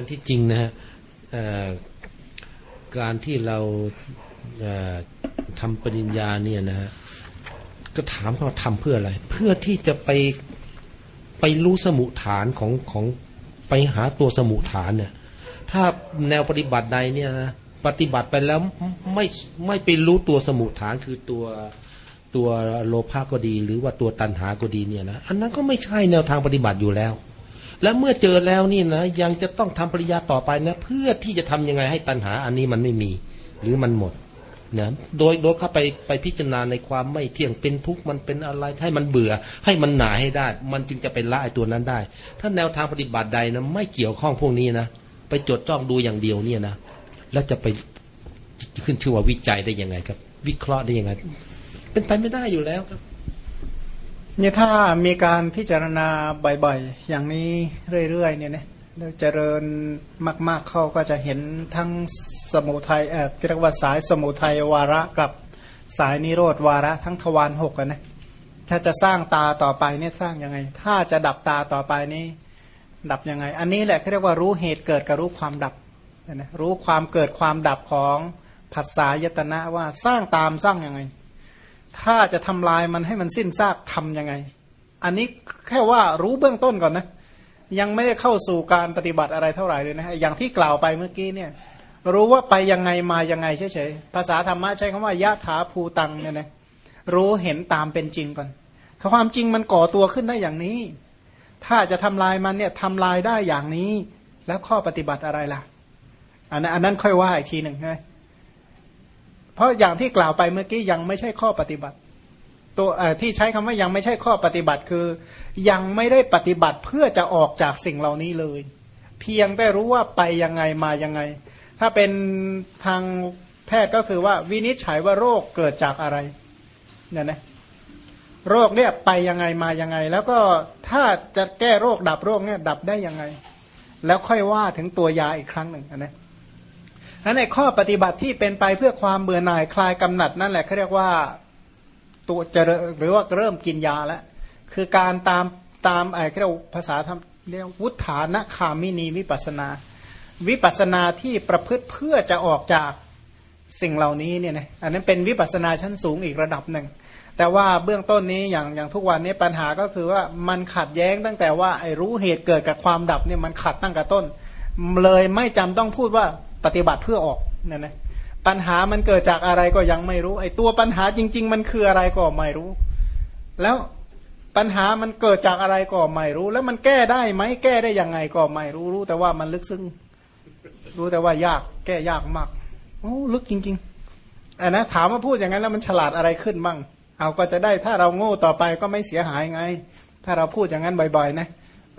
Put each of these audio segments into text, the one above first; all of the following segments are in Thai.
อันที่จริงนะฮะการที่เราทำปริญญาเนี่ยนะฮะก็ถามว่าทำเพื่ออะไร เพื่อที่จะไปไปรู้สมุฐานของของไปหาตัวสมุฐานเนี่ย ถ้าแนวปฏิบัติใดเนี่ยนะปฏิบัติไปแล้วไม่ไม่ไปรู้ตัวสมุฐานคือตัวตัวโลภะก็ดี หรือว่าตัวตัณหาก็ดีเนี่ยนะอันนั้นก็ไม่ใช่แนวทางปฏิบัติอยู่แล้ว และเมื่อเจอแล้วนี่นะยังจะต้องทำปริญญาต่อไปนะ เพื่อที่จะทำยังไงให้ตัณหาอันนี้มันไม่มี หรือมันหมดนะโดยโดยเข้าไปไปพิจารณาในความไม่เที่ยงเป็นทุกข์มันเป็นอะไรให้มันเบื่อ ให้มันหนาให้ได้ มันจึงจะเป็นละไอตัวนั้นได้ ถ้าแนวทางปฏิบัติใดนะไม่เกี่ยวข้องพวกนี้นะไปจดจ้องดูอย่างเดียวเนี่ยนะแล้วจะไปขึ้นชื่อว่าวิจัยได้ยังไงครับ วิเคราะห์ได้ยังไง เป็นไปไม่ได้อยู่แล้วครับ เนี่ยถ้ามีการพิจารณาบ่อยๆ อย่างนี้เรื่อยๆเนี่ยนะเจริญมากๆเข้าก็จะเห็นทั้งสมุทัยเอ่อเรียกว่าสายสมุทัยวาระกับสายนิโรธวาระทั้งทวารหกนะถ้าจะสร้างตาต่อไปเนี่ยสร้างยังไง ถ้าจะดับตาต่อไปนี่ดับยังไง อันนี้แหละเขาเรียกว่ารู้เหตุเกิดกับรู้ความดับนะรู้ความเกิดความดับของผัสสะยตนะว่าสร้างตามสร้างยังไง ถ้าจะทำลายมันให้มันสิ้นซากทำยังไง อันนี้แค่ว่ารู้เบื้องต้นก่อนนะ ยังไม่ได้เข้าสู่การปฏิบัติอะไรเท่าไหร่เลยนะฮะอย่างที่กล่าวไปเมื่อกี้เนี่ย รู้ว่าไปยังไงมายังไงเฉยๆ ภาษาธรรมะใช้คำว่ายะถาภูตังเนี่ยนะ รู้เห็นตามเป็นจริงก่อนความจริงมันก่อตัวขึ้นได้อย่างนี้ ถ้าจะทำลายมันเนี่ยทำลายได้อย่างนี้ แล้วข้อปฏิบัติอะไรล่ะ อันนั้นค่อยว่าอีกทีหนึ่งใช่ ราะอย่างที่กล่าวไปเมื่อกี้ยังไม่ใช่ข้อปฏิบัติ ตัวที่ใช้คำว่ายังไม่ใช่ข้อปฏิบัติคือ ยังไม่ได้ปฏิบัติเพื่อจะออกจากสิ่งเหล่านี้เลย เพียงแต่รู้ว่าไปยังไงมายังไง ถ้าเป็นทางแพทย์ก็คือว่าวินิจฉัยว่าโรคเกิดจากอะไรเนี่ยนะโรคเนี่ยไปยังไงมายังไง แล้วก็ถ้าจะแก้โรคดับโรคเนี่ยดับได้ยังไง แล้วค่อยว่าถึงตัวยาอีกครั้งหนึ่งนะ นั้นในข้อปฏิบัติที่เป็นไปเพื่อความเบื่อหน่ายคลายกำหนัดนั่นแหละเขาเรียกว่าตัวจะหรือว่าเริ่มกินยาแล้วคือการตามตามไอ้เรียกภาษาทำเรียกวุฒานะคามินีวิปัสนา วิปัสนาที่ประพฤติเพื่อจะออกจากสิ่งเหล่านี้เนี่ยนะอันนั้นเป็นวิปัสนาชั้นสูงอีกระดับหนึ่ง แต่ว่าเบื้องต้นนี้อย่างอย่างทุกวันนี้ปัญหาก็คือว่ามันขัดแย้งตั้งแต่ว่าไอ้รู้เหตุเกิดกับความดับเนี่ยมันขัดตั้งแต่ต้น เลยไม่จำต้องพูดว่า ปฏิบัติเพื่อออกเนี่ยนะปัญหามันเกิดจากอะไรก็ยังไม่รู้ ไอ้ตัวปัญหาจริง ๆ มันคืออะไรก็ไม่รู้ แล้วปัญหามันเกิดจากอะไรก็ไม่รู้ แล้วมันแก้ได้ไหมแก้ได้ยังไงก็ไม่รู้รู้ แต่ว่ามันลึกซึ้งรู้แต่ว่ายากแก้ยากมากโอ้ลึกจริงๆอันนะถามว่าพูดอย่างนั้นแล้วมันฉลาดอะไรขึ้นบ้างเอาก็จะได้ถ้าเราโง่ต่อไปก็ไม่เสียหายไง ถ้าเราพูดอย่างนั้นบ่อยๆนะ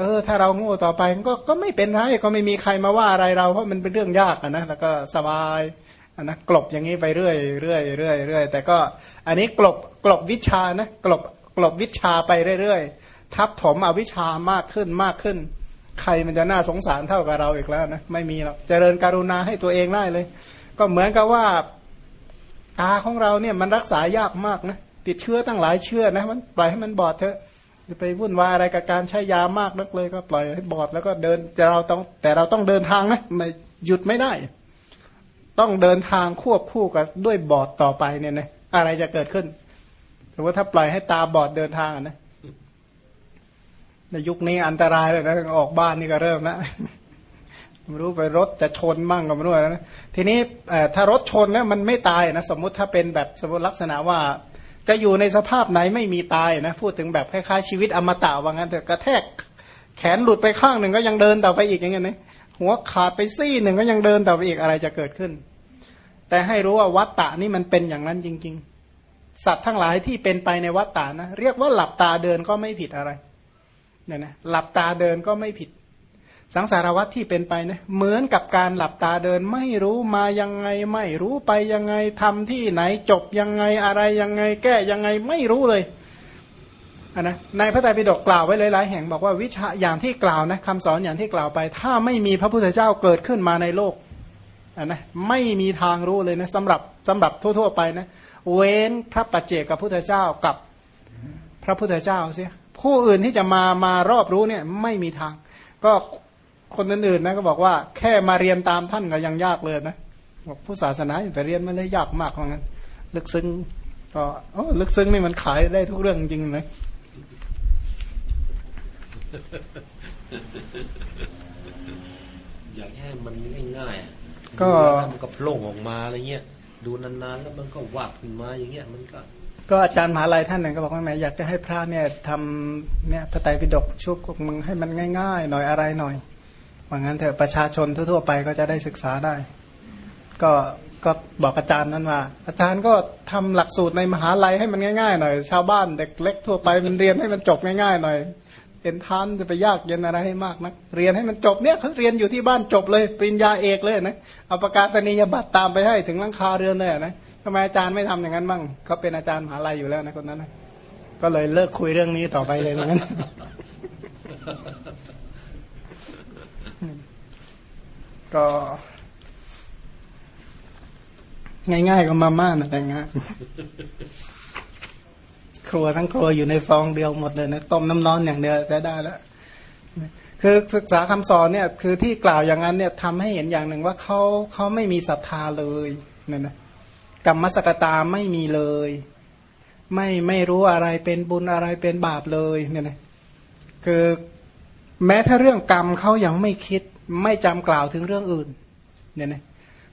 เออถ้าเราโง่ต่อไปก็ก็ไม่เป็นไรก็ไม่มีใครมาว่าอะไรเราเพราะมันเป็นเรื่องยากนะแล้วก็สบายนะกลบอย่างนี้ไปเรื่อยเรื่อยเรื่อยเรื่อยแต่ก็อันนี้กลบกลบวิชานะกลบกลบวิชาไปเรื่อยๆทับถมอวิชามากขึ้นมากขึ้น ใครมันจะน่าสงสารเท่ากับเราอีกแล้วนะไม่มีหรอกเจริญการุณาให้ตัวเองได้เลย ก็เหมือนกับว่าตาของเราเนี่ยมันรักษายากมากนะติดเชื้อตั้งหลายเชื้อนะมันปล่อยให้มันบอดเถอะ จะไปวุ่นวายอะไรกับการใช้ยามากนักเลยก็ปล่อยให้บอดแล้วก็เดินแต่เราต้องแต่เราต้องเดินทางนะไม่หยุดไม่ได้ ต้องเดินทางควบคู่กับด้วยบอดต่อไปเนี่ยนะอะไรจะเกิดขึ้นสมมติถ้าปล่อยให้ตาบอดเดินทางนะในยุคนี้อันตรายเลยนะออกบ้านนี่ก็เริ่มนะไม่รู้ไปรถจะชนมั่งก็ไม่รู้นะทีนี้ถ้ารถชนแล้วมันไม่ตายนะสมมุติถ้าเป็นแบบสมมติลักษณะว่า จะอยู่ในสภาพไหนไม่มีตายนะพูดถึงแบบคล้ายๆชีวิตอมตะว่างั้นแต่กระแทกแขนหลุดไปข้างหนึ่งก็ยังเดินต่อไปอีกอย่างเงี้ยนะหัวขาดไปซี่หนึ่งก็ยังเดินต่อไปอีกอะไรจะเกิดขึ้น แต่ให้รู้ว่าวัตตะนี่มันเป็นอย่างนั้นจริง ๆ สัตว์ทั้งหลายที่เป็นไปในวัตตะนะเรียกว่าหลับตาเดินก็ไม่ผิดอะไรเนี่ยนะหลับตาเดินก็ไม่ผิด สังสารวัตที่เป็นไปนะเหมือนกับการหลับตาเดินไม่รู้มายังไงไม่รู้ไปยังไงทำที่ไหนจบยังไงอะไรยังไง แก้ยังไงไม่รู้เลยนนะในพระไตรปิฎกกล่าวไว้หลายๆแห่งบอกว่าวิชาอย่างที่กล่าวนะคำสอนอย่างที่กล่าวไป ถ้าไม่มีพระพุทธเจ้าเกิดขึ้นมาในโลกนนะไม่มีทางรู้เลยนะสำหรับสำหรับทั่ว ๆ ไปนะเว้นพระปัจเจกกับพุทธเจ้ากับพระพุทธเจ้าเสียผู้อื่นที่จะมา มารอบรู้เนี่ยไม่มีทาง ก็ คนอื่นๆนะก็บอกว่าแค่มาเรียนตามท่านก็ยังยากเลยนะบอกผู้ศาสนาอย่าไปเรียนมันเลยยากมากว่างั้น ลึกซึ้งก็โอ้ลึกซึ้งนี่มันขายได้ทุกเรื่องจริงๆนะอยากให้มันง่ายๆอะก็ดูแล้วมันก็โผล่ออกมาอะไรเงี้ยดูนานๆแล้วมันก็วาดขึ้นมาอย่างเงี้ยมันก็ ก็อาจารย์มหาลัยท่านหนึ่งก็บอกว่าแหมอยากจะให้พระเนี่ยทำเนี่ยพระไตรปิฎกชุกของมึงให้มันง่าย ๆ หน่อยอะไรหน่อย ว่างั้นเถอะประชาชนทั่วๆไปก็จะได้ศึกษาได้ ก็ก็บอกอาจารย์นั้นว่า อาจารย์ก็ทำหลักสูตรในมหาลัยให้มันง่ายๆหน่อย ชาวบ้านเด็กเล็กทั่วไปมันเรียนให้มันจบง่ายๆหน่อยเอ็นทานจะไปยากเย็นอะไรให้มากนะเรียนให้มันจบเนี่ยเขาเรียนอยู่ที่บ้านจบเลยปริญญาเอกเลยนะเอาประกาศนียบัตรตามไปให้ถึงลังคาเรือนเลยนะทำไมอาจารย์ไม่ทำอย่างนั้นบ้างเขาเป็นอาจารย์มหาลัยอยู่แล้วนะคนนั้นนะก็เลยเลิกคุยเรื่องนี้ต่อไปเลยนั้น ก็ง่ายๆก็มาม่านะแต่งงานครัวทั้งครัวอยู่ในฟองเดียวหมดเลยนะต้มน้ำร้อนอย่างเดียวได้ได้แล้วคือศึกษาคำสอนเนี่ย คือที่กล่าวอย่างนั้นเนี่ยทำให้เห็นอย่างหนึ่งว่าเขาเขาไม่มีศรัทธาเลยเนี่ยนะกรรมสกตาไม่มีเลย ไม่ไม่รู้อะไรเป็นบุญอะไรเป็นบาปเลยเนี่ยนะคือแม้ถ้าเรื่องกรรมเขายังไม่คิด ไม่จำกล่าวถึงเรื่องอื่นเนี่ยนะ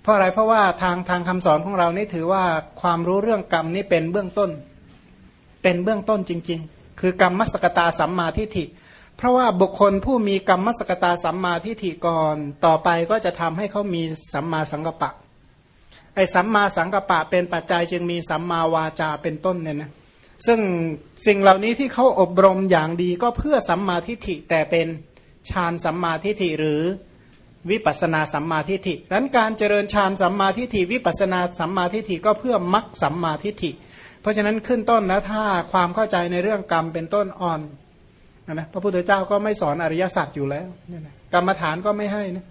เพราะอะไรเพราะว่าทางทางคำสอนของเรานี่ถือว่าความรู้เรื่องกรรมนี่เป็นเบื้องต้น เป็นเบื้องต้นจริง ๆ คือกรรมมสกตาสัมมาทิฏฐิ เพราะว่าบุคคลผู้มีกรรมมสกตาสัมมาทิฏฐิก่อนต่อไปก็จะทำให้เขามีสัมมาสังกปะไอ้สัมมาสังกปปะเป็นปัจจัยจึงมีสัมมาวาจาเป็นต้นเนี่ยนะซึ่งสิ่งเหล่านี้ที่เขาอบรมอย่างดีก็เพื่อสัมมาทิฏฐิแต่เป็นฌานสัมมาทิฏฐิหรือ วิปัสนาสัมมาทิฏฐิดังนั้นการเจริญฌานสัมมาทิฏฐิวิปัสนาสัมมาทิฏฐิก็เพื่อมักสัมมาทิฏฐิ เพราะฉะนั้นขึ้นต้นนะถ้าความเข้าใจในเรื่องกรรมเป็นต้นอ่อนนะพระพุทธเจ้าก็ไม่สอนอริยสัจอยู่แล้วนะกรรมฐานก็ไม่ให้นะ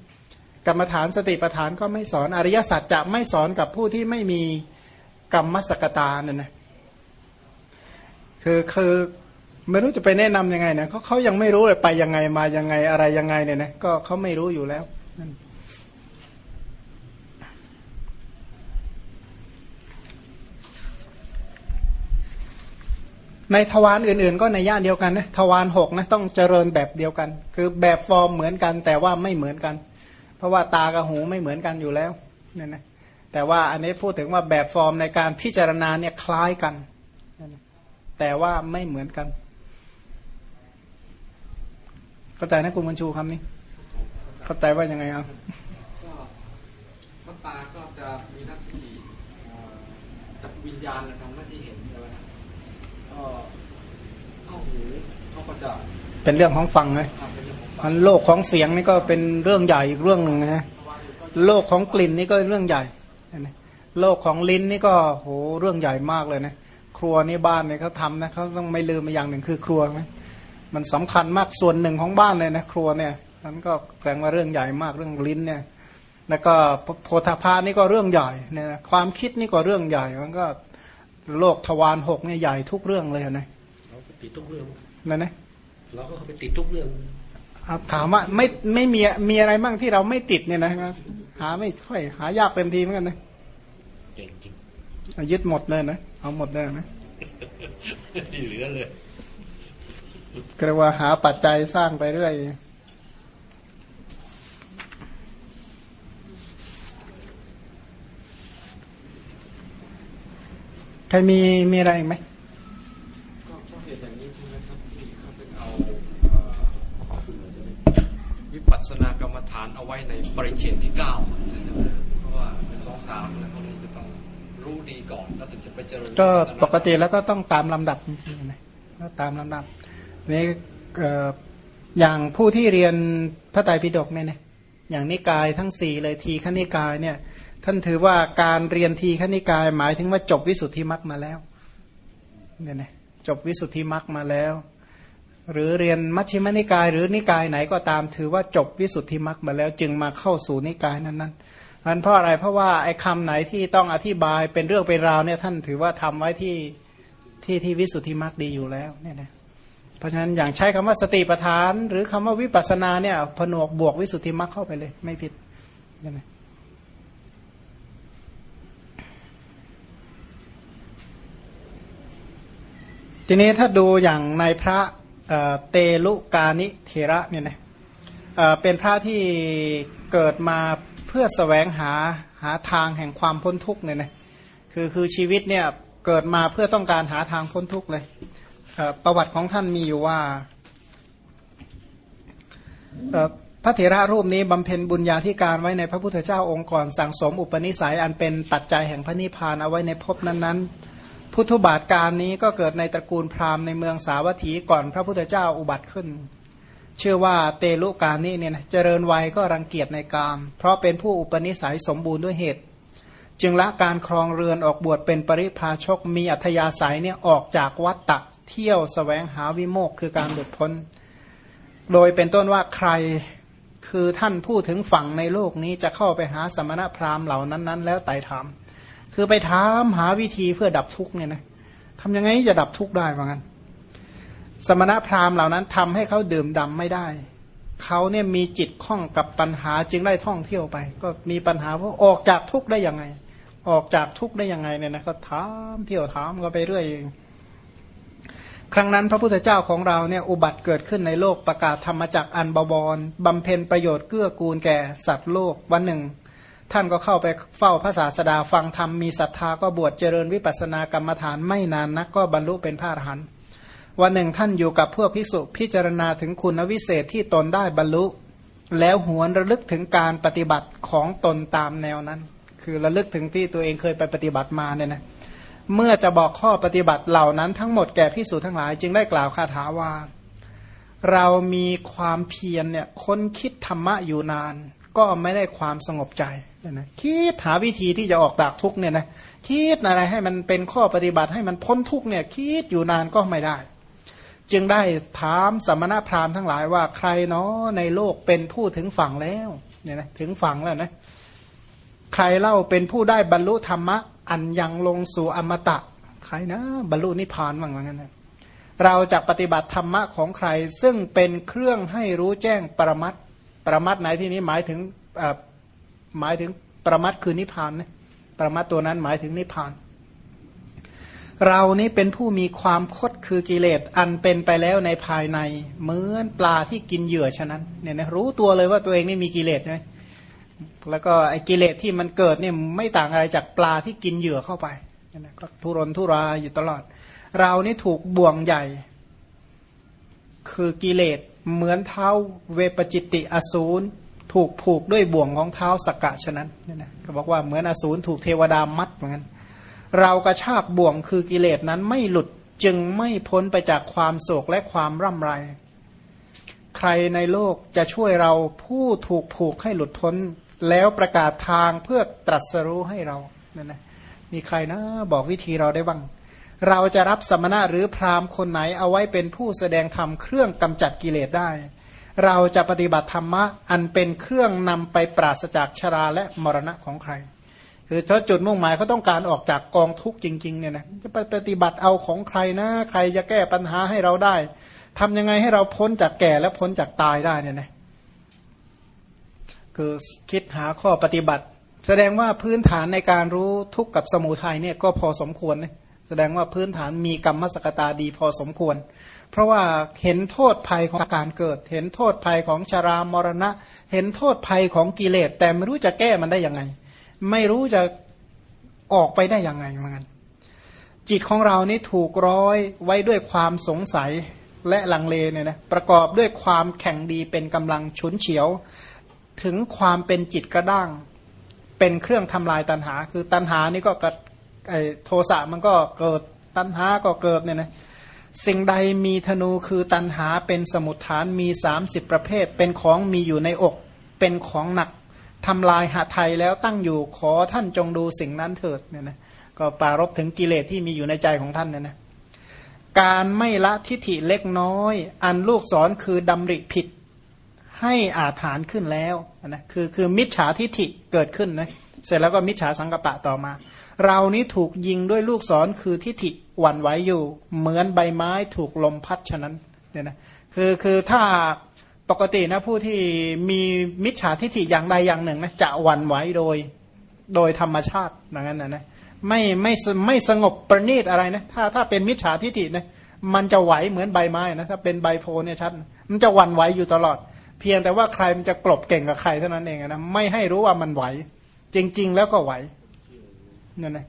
กรรมฐานสติปัฏฐานก็ไม่สอนอริยสัจจะไม่สอนกับผู้ที่ไม่มีกรรมมสกตาเนี่ยนะคือคือไม่รู้จะไปแนะนํำยังไงนะเขาเขายังไม่รู้เลยไปยังไงมายังไงอะไรยังไงเนี่ยนะก็เขาไม่รู้อยู่แล้ว นั่นในทวารอื่นๆ ก็ในย่านเดียวกันนะทวารหกนะต้องเจริญแบบเดียวกัน คือแบบฟอร์มเหมือนกัน แต่ว่าไม่เหมือนกัน เพราะว่าตากับหูไม่เหมือนกันอยู่แล้วเนี่ยนะแต่ว่าอันนี้พูดถึงว่าแบบฟอร์มในการพิจารณาเนี่ยคล้ายกัน แต่ว่าไม่เหมือนกัน เข้าใจนะคุณบัญชูคำนี้ เข้าใจว่ายังไงอะก็พระตาก็จะมีหน้าที่เอ่อจักรวิญญาณนะทำหน้าที่เห็นใช่ไหมครับก็เข้าหูเขาก็จะเป็นเรื่องของฟังเลยทำเป็นเรื่องของมันโลกของเสียงนี่ก็เป็นเรื่องใหญ่อีกเรื่องหนึ่งนะทวารอื่นก็โลกของกลิ่นนี่ก็เรื่องใหญ่นะโลกของลิ้นนี่ก็โหเรื่องใหญ่มากเลยนะครัวนี่บ้านเนี่ยเขาทำนะเขาต้องไม่ลืมมาอย่างหนึ่งคือครัวไหมมันสำคัญมากส่วนหนึ่งของบ้านเลยนะครัวเนี่ย นั้นก็แปลว่าเรื่องใหญ่มากเรื่องลิ้นเนี่ย แล้วก็โพธาภานี่ก็เรื่องใหญ่เนี่ยนะความคิดนี่ก็เรื่องใหญ่ มันก็โลกทวารหกเนี่ยใหญ่ทุกเรื่องเลยนะเราก็ติดทุกเรื่องนั่นนะเราก็เข้าไปติดทุกเรื่องอะถามว่าไม่ไม่มีมีอะไรบ้างที่เราไม่ติดเนี่ยนะหาไม่ค่อยหายากเต็มทีเหมือนกันนะเก่งจริงเอายึดหมดเลยนะเอาหมดเลยนะไม่เหลือเลยก็เรียกว่าหาปัจจัยสร้างไปเรื่อย ใครมีมีอะไรอีกไหมก็เพราะเหตุอย่างนี้ใช่ไหมครับที่เขาถึงเอาเอ่อวิปัสสนากรรมฐานเอาไว้ในปริเชนที่เก้าเพราะว่าเป็นสองสามแล้วพวกนี้จะต้องรู้ดีก่อนแล้วถึงจะไปเจริญก็ปกติแล้วก็ต้องตามลำดับจริงๆนะก็ตามลำดับนี่เอ่ออย่างผู้ที่เรียนพระไตรปิฎกเนี่ยนะอย่างนิกายทั้งสี่เลยทีขณิกายเนี่ย ท่านถือว่าการเรียนทีขณิกาย หมายถึงว่าจบวิสุทธิมรรคมาแล้วเนี่ยนะจบวิสุทธิมรรคมาแล้ว หรือเรียนมัชฌิมนิกาย หรือนิกายไหนก็ตาม ถือว่าจบวิสุทธิมรรคมาแล้ว จึงมาเข้าสู่นิกายนั้นๆอันเพราะอะไรเพราะว่าไอ้คำไหนที่ต้องอธิบายเป็นเรื่องเป็นราวเนี่ยท่านถือว่าทำไว้ที่ที่ที่วิสุทธิมรรคดีอยู่แล้วเนี่ยนะเพราะฉะนั้นอย่างใช้คำว่าสติปัฏฐาน หรือคำว่าวิปัสสนาเนี่ยผนวกบวกวิสุทธิมรรคเข้าไปเลย ไม่ผิดใช่ไหม ทีนี้ถ้าดูอย่างในพระเตลุกานิเทระเนี่ยนะเป็นพระที่เกิดมาเพื่อสแสวงหาหาทางแห่งความพ้นทุกข์เนี่ยนะคือคือชีวิตเนี่ยเกิดมาเพื่อต้องการหาทางพ้นทุกข์เลยประวัติของท่านมีอยู่ว่าพระเถระรูปนี้บำเพ็ญบุญญาธิการไว้ในพระพุทธเจ้าองค์ก่อนสั่งสมอุปนิสัยอันเป็นตัดใจแห่งพระนิพพานเอาไว้ในภพนั้นๆ พุทธบาทการนี้ก็เกิดในตระกูลพราหมณ์ในเมืองสาวัตถีก่อนพระพุทธเจ้าอุบัติขึ้น เชื่อว่าเตลุกานี้เนี่ยเจริญวัยก็รังเกียจในกาม เพราะเป็นผู้อุปนิสัยสมบูรณ์ด้วยเหตุ จึงละการครองเรือนออกบวชเป็นปริพาชกมีอัธยาศัยเนี่ยออกจากวัตตะเที่ยวสแสวงหาวิโมกคือการหลุดพ้น โดยเป็นต้นว่าใครคือท่านพูดถึงฝั่งในโลกนี้จะเข้าไปหาสมณพราหมณ์เหล่านั้น ๆ แล้วไต่ถาม คือไปถามหาวิธีเพื่อดับทุกข์เนี่ยนะทำยังไงจะดับทุกข์ได้เหมือนกันสมณพราหมณ์เหล่านั้นทำให้เขาดื่มดำไม่ได้ เขาเนี่ยมีจิตข้องกับปัญหาจึงได้ท่องเที่ยวไป ก็มีปัญหาว่าออกจากทุกข์ได้ยังไง ออกจากทุกข์ได้ยังไงเนี่ยนะก็ถามเที่ยวถามก็ไปเรื่อยเองครั้งนั้นพระพุทธเจ้าของเราเนี่ยอุบัติเกิดขึ้นในโลกประกาศธรรมจักอันบบอนบำเพ็ญประโยชน์เกื้อกูลแก่สัตว์โลกวันหนึ่ง ท่านก็เข้าไปเฝ้าพระศาสดาฟังธรรมมีศรัทธาก็บวชเจริญวิปัสสนากรรมฐานไม่นานนักก็บรรลุเป็นพระอรหันต์วันหนึ่งท่านอยู่กับพวกภิกษุพิจารณาถึงคุณวิเศษที่ตนได้บรรลุ แล้วหวนระลึกถึงการปฏิบัติของตนตามแนวนั้น คือระลึกถึงที่ตัวเองเคยไปปฏิบัติมาเนี่ยนะเมื่อจะบอกข้อปฏิบัติเหล่านั้นทั้งหมดแก่พิสูจทั้งหลายจึงได้กล่าวคาถาว่า เรามีความเพียรเนี่ยค้นคิดธรรมะอยู่นาน ก็ไม่ได้ความสงบใจ เนี่ยนะคิดหาวิธีที่จะออกจากทุกเนี่ยนะคิดอะไรให้มันเป็นข้อปฏิบัติให้มันพ้นทุกเนี่ยคิดอยู่นานก็ไม่ได้ จึงได้ถามสมณพราหมณ์ทั้งหลายว่าใครเนาะในโลกเป็นผู้ถึงฝั่งแล้วเนี่ยนะถึงฝั่งแล้วนะใครเล่าเป็นผู้ได้บรรลุธรรมะ อันยังลงสู่อมตะ ใครนะบรรลุนิพพานว่างงั้นนะเราจะปฏิบัติธรรมะของใคร ซึ่งเป็นเครื่องให้รู้แจ้งปรมัตปรมัตไหนที่นี้หมายถึง หมายถึงประมัตคือนิพพานนะประมัตตัวนั้นหมายถึงนิพพาน เรานี้เป็นผู้มีความคดคือกิเลสอันเป็นไปแล้วในภายใน เหมือนปลาที่กินเหยื่อฉะนั้นเนี่ยนะรู้ตัวเลยว่าตัวเองนี่มีกิเลสไหมแล้วก็ไอ้กิเลสที่มันเกิดเนี่ยไม่ต่างอะไรจากปลาที่กินเหยื่อเข้าไปนะก็ทุรนทุรายอยู่ตลอด เรานี่ถูกบ่วงใหญ่ คือกิเลสเหมือนเท้าเวปจิตติอสูร ถูกผูกด้วยบ่วงของเท้าสกกะฉะนั้นนี่นะก็บอกว่าเหมือนอสูรถูกเทวดามัดเหมือนกันเรากระชากบ่วงคือกิเลสนั้นไม่หลุดจึงไม่พ้นไปจากความโศกและความร่ำไร ใครในโลกจะช่วยเราผู้ถูกผูกให้หลุดพ้น แล้วประกาศทางเพื่อตรัสรู้ให้เรานั่นนะมีใครนะบอกวิธีเราได้บ้าง เราจะรับสมณะหรือพราหมณ์คนไหนเอาไว้เป็นผู้แสดงธรรมเครื่องกำจัดกิเลสได้ เราจะปฏิบัติธรรมะ อันเป็นเครื่องนำไปปราศจากชราและมรณะของใคร คือถ้าจุดมุ่งหมายเขาต้องการออกจากกองทุกข์จริงๆเนี่ยนะจะไปปฏิบัติเอาของใครนะใครจะแก้ปัญหาให้เราได้ทำยังไงให้เราพ้นจากแก่และพ้นจากตายได้เนี่ยนะคือคิดหาข้อปฏิบัติ แสดงว่าพื้นฐานในการรู้ทุกข์กับสมุทัยเนี่ยก็พอสมควรนะแสดงว่าพื้นฐานมีกรรมสกตาดีพอสมควร เพราะว่าเห็นโทษภัยของการเกิด เห็นโทษภัยของชารามรณะ เห็นโทษภัยของกิเลส แต่ไม่รู้จะแก้มันได้ยังไง ไม่รู้จะออกไปได้ยังไงเหมือนกันจิตของเรานี่ถูกร้อยไว้ด้วยความสงสัยและลังเลเนี่ยนะประกอบด้วยความแข็งดีเป็นกำลังฉุนเฉียว ถึงความเป็นจิตกระด้าง เป็นเครื่องทำลายตัณหา คือตัณหานี่ก็กระไอโทสะมันก็เกิดตัณหาก็เกิดเนี่ยนะ สิ่งใดมีธนูคือตัณหาเป็นสมุทฐานมีสามสิบประเภท เป็นของมีอยู่ในอก เป็นของหนักทำลายหาไทยแล้วตั้งอยู่ขอท่านจงดูสิ่งนั้นเถิดเนี่ยนะก็ปารบถึงกิเลสที่มีอยู่ในใจของท่านเนี่ยนะการไม่ละทิฏฐิเล็กน้อย อันลูกสอนคือดำริผิดให้อาถานขึ้นแล้วนะคือคือมิจฉาทิฐิเกิดขึ้นนะเสร็จแล้วก็มิจฉาสังกปะต่อมา เรานี้ถูกยิงด้วยลูกศรคือทิฐิหวั่นไหวอยู่ เหมือนใบไม้ถูกลมพัดฉะนั้นเนี่ยนะคือคือถ้าปกตินะผู้ที่มีมิจฉาทิฏฐิอย่างใดอย่างหนึ่งนะจะหวั่นไหวโดยโดยธรรมชาติอย่างนั้นนะนะไม่ไม่ไม่สงบประณีตอะไรนะถ้าถ้าเป็นมิจฉาทิฏฐินะมันจะไหวเหมือนใบไม้นะถ้าเป็นใบโพเนี่ยชัดมันจะหวั่นไหวอยู่ตลอด เพียงแต่ว่าใครมันจะกลบเก่งกับใครเท่านั้นเองนะไม่ให้รู้ว่ามันไหว จริง ๆ แล้วก็ไหว นั่นนะ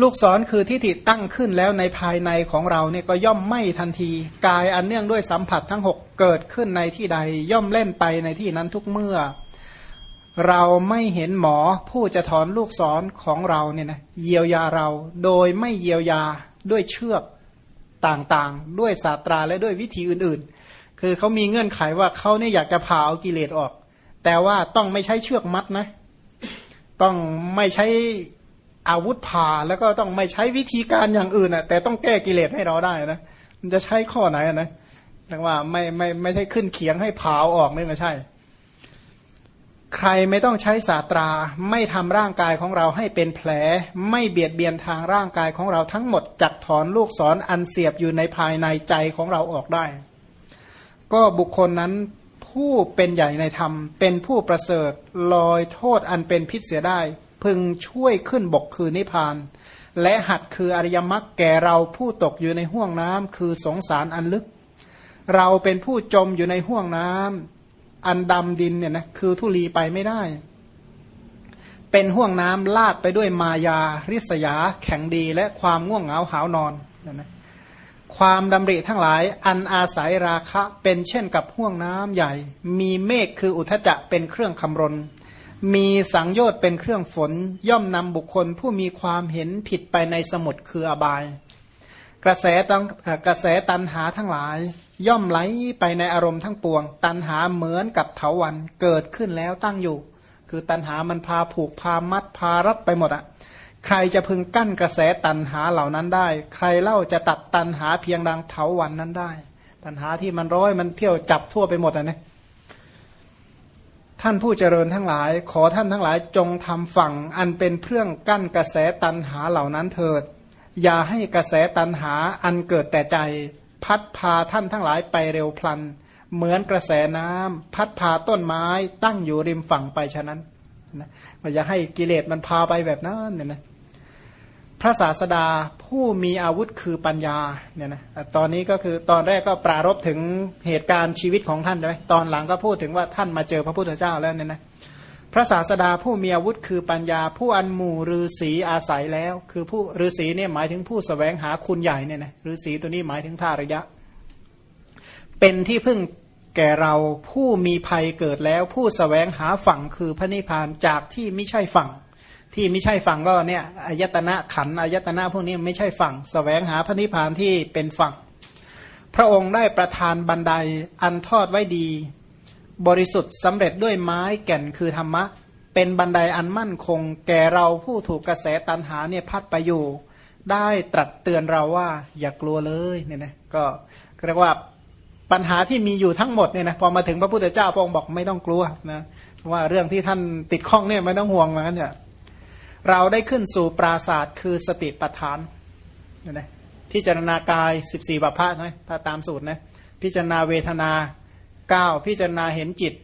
ลูกศรคือทิฏฐิตั้งขึ้นแล้วในภายในของเราเนี่ยก็ย่อมไม่ทันที กายอันเนื่องด้วยสัมผัสทั้งหกเกิดขึ้นในที่ใด ย่อมเล่นไปในที่นั้นทุกเมื่อ เราไม่เห็นหมอผู้จะถอนลูกศรของเราเนี่ยนะเยียวยาเราโดยไม่เยียวยาด้วยเชือกต่างๆ ด้วยศาสตราและด้วยวิธีอื่นๆ คือเขามีเงื่อนไขว่าเขาเนี่ยอยากจะผ่าเอากิเลสออก แต่ว่าต้องไม่ใช้เชือกมัดนะ ต้องไม่ใช้อาวุธผ่าแล้วก็ต้องไม่ใช้วิธีการอย่างอื่นอะ แต่ต้องแก้กิเลสให้เราได้นะมันจะใช้ข้อไหนนะเรียกว่าไม่ไม่ไม่ใช่ขึ้นเขียงให้เผาออกนี่ไม่ใช่ ใครไม่ต้องใช้ศาสตรา ไม่ทำร่างกายของเราให้เป็นแผล ไม่เบียดเบียนทางร่างกายของเราทั้งหมดจักถอนลูกศรออันเสียบอยู่ในภายในใจของเราออกได้ ก็บุคคลนั้น ผู้เป็นใหญ่ในธรรม เป็นผู้ประเสริฐลอยโทษอันเป็นพิษเสียได้ พึงช่วยขึ้นบกคือนิพพาน และหัดคืออริยมรรคแก่เราผู้ตกอยู่ในห่วงน้ำคือสงสารอันลึก เราเป็นผู้จมอยู่ในห่วงน้ำอันดำดินเนี่ยนะคือทุลีไปไม่ได้ เป็นห่วงน้ำลาดไปด้วยมายา ริษยา แข็งดีและความง่วงเหงาหานอนนะ ความดำริทั้งหลายอันอาศัยราคะเป็นเช่นกับห่วงน้ำใหญ่ มีเมฆคืออุทจจะเป็นเครื่องคำรน มีสังโยชน์เป็นเครื่องฝน ย่อมนำบุคคลผู้มีความเห็นผิดไปในสมุดคืออบาย กระแสตังกระแสตันหาทั้งหลาย ย่อมไหลไปในอารมณ์ทั้งปวง ตันหาเหมือนกับเถาวันเกิดขึ้นแล้วตั้งอยู่ คือตันหามันพาผูกพามัดพารัดไปหมดอะ ใครจะพึงกั้นกระแสตันหาเหล่านั้นได้ ใครเล่าจะตัดตันหาเพียงดังเถาวันนั้นได้ ตันหาที่มันร้อยมันเที่ยวจับทั่วไปหมดอะนะท่านผู้เจริญทั้งหลาย ขอท่านทั้งหลายจงทำฝั่งอันเป็นเครื่องกั้นกระแสตันหาเหล่านั้นเถิด อย่าให้กระแสตันหาอันเกิดแต่ใจ พัดพาท่านทั้งหลายไปเร็วพลัน เหมือนกระแสน้ำพัดพาต้นไม้ตั้งอยู่ริมฝั่งไปฉะนั้นนะอย่าให้กิเลสมันพาไปแบบนั้นเนี่ยนะ พระศาสดาผู้มีอาวุธคือปัญญาเนี่ยนะตอนนี้ก็คือตอนแรกก็ปรารบถึงเหตุการณ์ชีวิตของท่านใช่ไหมตอนหลังก็พูดถึงว่าท่านมาเจอพระพุทธเจ้าแล้วเนี่ยนะพระศาสดาผู้มีอาวุธคือปัญญา ผู้อันหมู่ฤาษีอาศัยแล้ว คือผู้ฤาษีเนี่ยหมายถึงผู้สแสวงหาคุณใหญ่เนี่ยนะฤาษีตัวนี้หมายถึงท่าระยะ เป็นที่พึ่งแก่เราผู้มีภัยเกิดแล้ว ผู้สแสวงหาฝั่งคือพระนิพพานจากที่ไม่ใช่ฝั่ง ที่ไม่ใช่ฝั่งก็เนี่ยอายตนะขันอายตนะพวกนี้ไม่ใช่ฝั่งสแสวงหาพระนิพพานที่เป็นฝั่ง พระองค์ได้ประทานบันไดอันทอดไว้ดี บริสุทธิ์สำเร็จด้วยไม้แก่นคือธรรมะ เป็นบันไดอันมั่นคง แก่เราผู้ถูกกระแสตันหาเนี่ยพัดไปอยู่ ได้ตรัสเตือนเราว่าอย่ากลัวเลยเนี่ยนะก็เรียกว่าปัญหาที่มีอยู่ทั้งหมดเนี่ยนะพอมาถึงพระพุทธเจ้าพระองค์บอกไม่ต้องกลัวนะว่าเรื่องที่ท่านติดข้องเนี่ยไม่ต้องห่วงเหมือนกันเนี่ย เราได้ขึ้นสู่ปราศาสตร์คือสติปัฏฐานนะพิจารณากายสิบสี่บัพพะใช่ไหมถ้าตามสูตรนะพิจารณาเวทนาเก้าพิจารณาเห็นจิต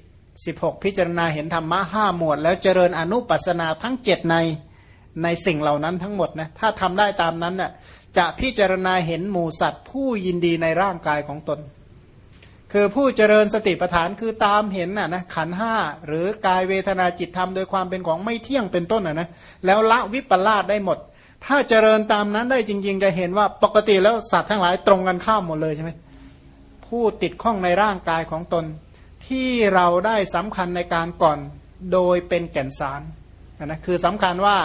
สิบหกพิจารณาเห็นธรรมะห้าหมวด แล้วเจริญอนุปัสนาทั้งเจ็ดในในสิ่งเหล่านั้นทั้งหมดนะถ้าทำได้ตามนั้นน่ะจะพิจารณาเห็นหมูสัตว์ผู้ยินดีในร่างกายของตน คือผู้เจริญสติปัฏฐานคือตามเห็นน่ะนะขันห้าหรือกายเวทนาจิตธรรมโดยความเป็นของไม่เที่ยงเป็นต้นน่ะนะแล้วละวิปลาสได้หมด ถ้าเจริญตามนั้นได้จริง ๆ จะเห็นว่าปกติแล้วสัตว์ทั้งหลายตรงกันข้ามหมดเลยใช่ไหมผู้ติดข้องในร่างกายของตน ที่เราได้สำคัญในการก่อนโดยเป็นแก่นสารนะคือสำคัญว่า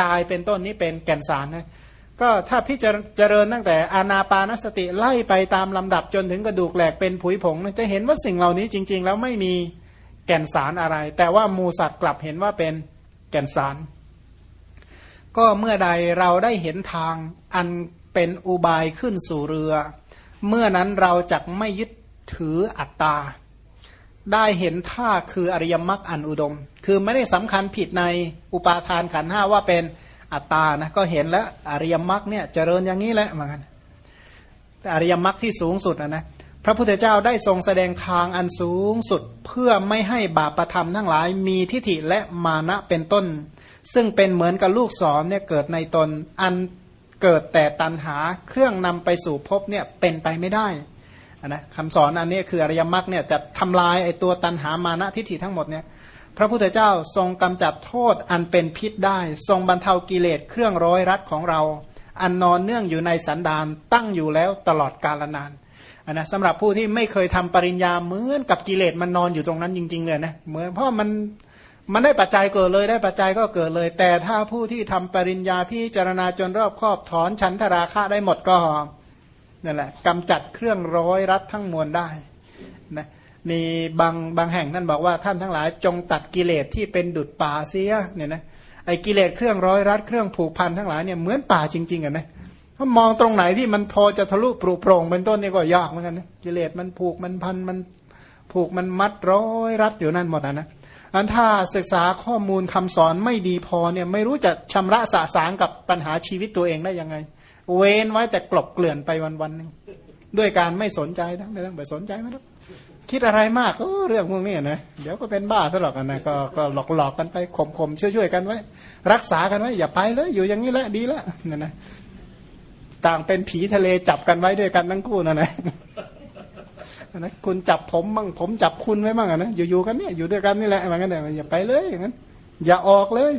กายเป็นต้นนี้เป็นแก่นสารนะ ก็ถ้าพิจเจริญตั้งแต่อานาปานสติไล่ไปตามลำดับจนถึงกระดูกแหลกเป็นผุยผงจะเห็นว่าสิ่งเหล่านี้จริง ๆ แล้วไม่มีแก่นสารอะไร แต่ว่ามูสัตว์กลับเห็นว่าเป็นแก่นสาร ก็เมื่อใดเราได้เห็นทางอันเป็นอุบายขึ้นสู่เรือ เมื่อนั้นเราจะไม่ยึดถืออัตตา ได้เห็นท่าคืออริยมรรคอันอุดม คือไม่ได้สำคัญผิดในอุปาทานขันห้าว่าเป็น อัตตานะก็เห็นแล้วอริยมรรคเนี่ยเจริญอย่างนี้แหละเหมือนกันแต่อริยมรรคที่สูงสุดนะนะพระพุทธเจ้าได้ทรงแสดงทางอันสูงสุดเพื่อไม่ให้บาปประธรรมทั้งหลายมีทิฏฐิและมานะเป็นต้น ซึ่งเป็นเหมือนกับลูกศรเนี่ยเกิดในตนอันเกิดแต่ตันหาเครื่องนำไปสู่ภพเนี่ยเป็นไปไม่ได้นะคำสอนอันนี้คืออริยมรรคเนี่ยจะทำลายไอ้ตัวตันหามานะทิฏฐิทั้งหมดเนี่ย พระพุทธเจ้าทรงกำจัดโทษอันเป็นพิษได้ ทรงบรรเทากิเลสเครื่องร้อยรัดของเรา อันนอนเนื่องอยู่ในสันดานตั้งอยู่แล้วตลอดกาลนานนนะสำหรับผู้ที่ไม่เคยทำปริญญาเหมือนกับกิเลสมันนอนอยู่ตรงนั้นจริงๆเลยนะเหมือนเพราะมันมันได้ปัจจัยเกิดเลยได้ปัจจัยก็เกิดเลย แต่ถ้าผู้ที่ทำปริญญาพิจารณาจนรอบครอบถอนชั้นทราคะได้หมดก็นั่นแหละกำจัดเครื่องร้อยรัดทั้งมวลได้ มีบางบางแห่งท่านบอกว่าท่านทั้งหลายจงตัดกิเลสที่เป็นดุดป่าเสียเนี่ยนะไอ้กิเลสเครื่องร้อยรัดเครื่องผูกพันทั้งหลายเนี่ยเหมือนป่าจริงๆอะนะถ้ามองตรงไหนที่มันพอจะทะลุปรุโปร่งเป็นต้นนี่ก็ยากเหมือนกันนะกิเลสมันผูกมันพันมันผูกมันมัดร้อยรัดอยู่นั่นหมดนะอันถ้าศึกษาข้อมูลคำสอนไม่ดีพอเนี่ยไม่รู้จะชำระสะสางกับปัญหาชีวิตตัวเองได้ยังไง เว้นไว้แต่กลบเกลื่อนไปวันวันหนึ่งด้วยการไม่สนใจนะไม่ต้องไปสนใจไม่ต้อง คิดอะไรมากก็เรื่องพวกนี้นะเดี๋ยวก็เป็นบ้าซะหรอกนะก็ก็หลอกหลอกกันไปข่มๆช่วยๆกันไว้ รักษากันไว้ อย่าไปเลยอยู่อย่างนี้แหละดีแล้วนะนะต่างเป็นผีทะเลจับกันไว้ด้วยกันทั้งคู่นะนะนะคุณจับผมบ้างผมจับคุณไว้บ้างนะอยู่ๆกันเนี่ยอยู่ด้วยกันนี่แหละมันกันเนี่ยอย่าไปเลยอย่างนั้นอย่าออกเลย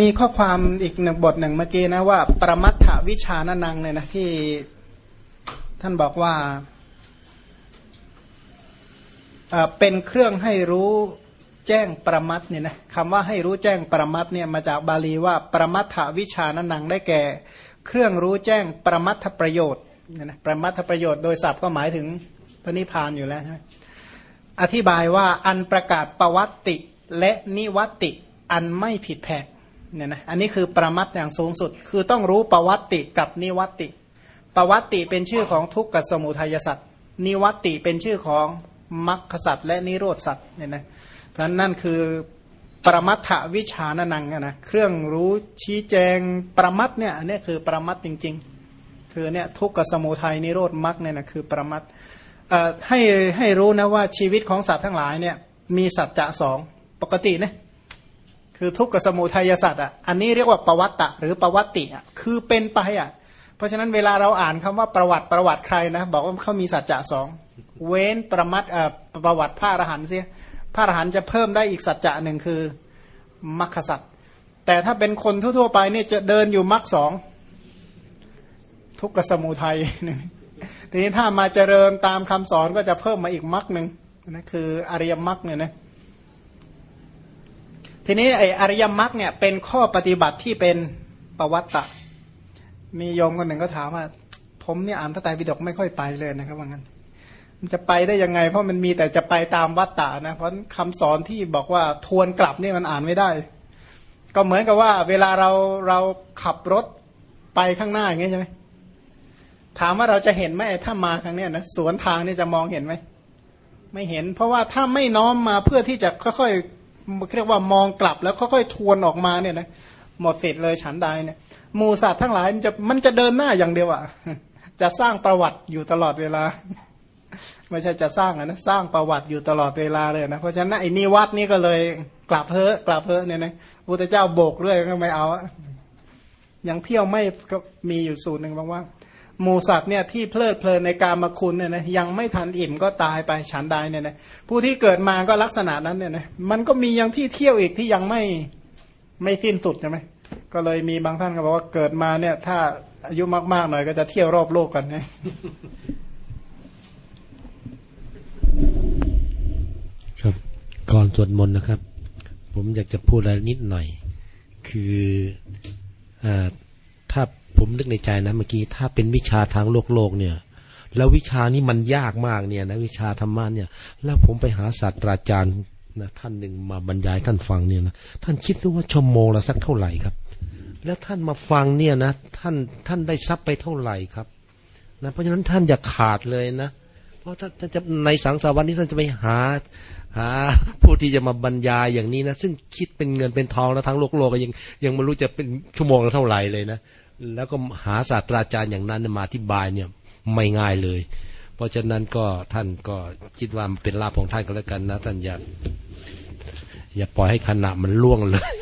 มีข้อความอีกหนึ่งบทหนึ่งเมื่อกี้นะว่า ประมัตถวิชานนังเนี่ยนะที่ท่านบอกว่าเป็นเครื่องให้รู้แจ้งประมัตเนี่ยนะคำว่าให้รู้แจ้งประมัตเนี่ยมาจากบาลีว่าประมัตถวิชานนังได้แก่ เครื่องรู้แจ้งประมัตถประโยชน์เนี่ยนะประมัตถประโยชน์โดยศัพท์ก็หมายถึงพระนิพพานอยู่แล้วใช่ไหมอธิบายว่าอันประกาศประวัติและนิวัติอันไม่ผิดแผก เนี่ยนะอันนี้คือประมัตอย่างสูงสุด คือต้องรู้ประวัติกับนิวัติประวัติเป็นชื่อของทุกขสมุทัยสัตว์นิวัติเป็นชื่อของมรรคสัตว์และนิโรธสัตว์เนี่ยนะเพราะนั่นคือปรมัตถวิชานนังนะเครื่องรู้ชี้แจงปรมัตเนี่ยอันนี้คือปรมัตจริง ๆ คือเนี่ยทุกขสมุทัยนิโรธมรรคเนี่ยนะคือปรมัตให้ให้รู้นะว่าชีวิตของสัตว์ทั้งหลายเนี่ยมีสัจจะสองปกตินะ คือทุกขสมุทัยสัตว์อะอันนี้เรียกว่าประวัติหรือประวัติอะคือเป็นไปอะเพราะฉะนั้นเวลาเราอ่านคำว่าประวัติประวัติใครนะบอกว่าเขามีสัจจะสองเว้นประมัดประวัติพระอรหันต์เสียพระอรหันต์จะเพิ่มได้อีกสัจจะหนึ่งคือมรรคสัตว์แต่ถ้าเป็นคนทั่วๆไปเนี่ยจะเดินอยู่มรรคสองทุกขสมุทัยทีนี้ถ้ามาเจริญตามคำสอนก็จะเพิ่มมาอีกมรรคหนึ่งนะคืออริยมรรคเนี่ยนะ ทีนี้ไออริยมรรคเนี่ยเป็นข้อปฏิบัติที่เป็นประวัติมีโยมคนหนึ่งก็ถามว่า ผมเนี่ยอ่านพระไตรปิฎกไม่ค่อยไปเลยนะครับว่างั้น มันจะไปได้ยังไง เพราะมันมีแต่จะไปตามวัตตะนะเพราะคำสอนที่บอกว่าทวนกลับนี่มันอ่านไม่ได้ ก็เหมือนกับว่า เวลาเราเราขับรถไปข้างหน้าอย่างเงี้ยใช่ไหมถามว่าเราจะเห็นไหมถ้ามาครั้งนี้ยนะสวนทางนี่จะมองเห็นไหมไม่เห็น เพราะว่าถ้าไม่น้อมมาเพื่อที่จะค่อยๆ เรียกว่ามองกลับแล้วค่อยๆทวนออกมาเนี่ยนะหมดสิทธิ์เลยฉันใดเนี่ยมูสัตว์ทั้งหลายมันจะมันจะเดินหน้าอย่างเดียวอะ่ะจะสร้างประวัติอยู่ตลอดเวลา ไม่ใช่จะสร้างนะสร้างประวัติอยู่ตลอดเวลาเลยนะเพราะฉะนั้นไอ้นิวัตนี่ก็เลยกลับเพอกลับเพอเนี่ยนะพุทธเจ้าโบกเรื่อยก็ไม่เอาอย่างเที่ยวไม่ก็มีอยู่สูตรหนึ่งบางว่า หมูสัตว์เนี่ยที่เพลิดเพลินในการมาคุณเนี่ยนะยังไม่ทันอิ่มก็ตายไปฉันใดเนี่ยนะผู้ที่เกิดมาก็ลักษณะนั้นเนี่ยนะมันก็มียังที่เที่ยวอีกที่ยังไม่ไม่สิ้นสุดใช่ไหมก็เลยมีบางท่านก็บอกว่าเกิดมาเนี่ย ถ้าอายุมากๆหน่อยก็จะเที่ยวรอบโลกกันนะครับก่อนสวดมนต์นะครับ ผมอยากจะพูดอะไรนิดหน่อย คืออถ้า ผมนึกในใจนะเมื่อกี้ถ้าเป็นวิชาทางโลกโลกเนี่ย แล้ววิชานี้มันยากมากเนี่ยนะวิชาธรรมะเนี่ย แล้วผมไปหาศาสตราจารย์นะท่านหนึ่งมาบรรยายท่านฟังเนี่ยนะท่านคิดว่าชั่วโมงละสักเท่าไหร่ครับ แล้วท่านมาฟังเนี่ยนะท่านท่านได้ซับไปเท่าไหร่ครับนะเพราะฉะนั้นท่านอย่าขาดเลยนะ เพราะท่านท่านจะในสังสารวัตนี้ท่านจะไปหาหาผู้ที่จะมาบรรยายอย่างนี้นะ ซึ่งคิดเป็นเงินเป็นทองแล้วทั้งโลกโลกก็ยังยังไม่รู้จะเป็นชั่วโมงละเท่าไหร่เลยนะ แล้วก็หาศาสตราจารย์อย่างนั้นมาอธิบายเนี่ยไม่ง่ายเลย เพราะฉะนั้นก็ท่านก็คิดว่าเป็นลาภของท่านก็แล้วกันนะ ท่านอย่าอย่าปล่อยให้ขณะมันล่วงเลย